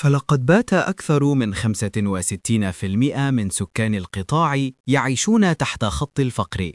فلقد بات أكثر من 65% من سكان القطاع يعيشون تحت خط الفقر.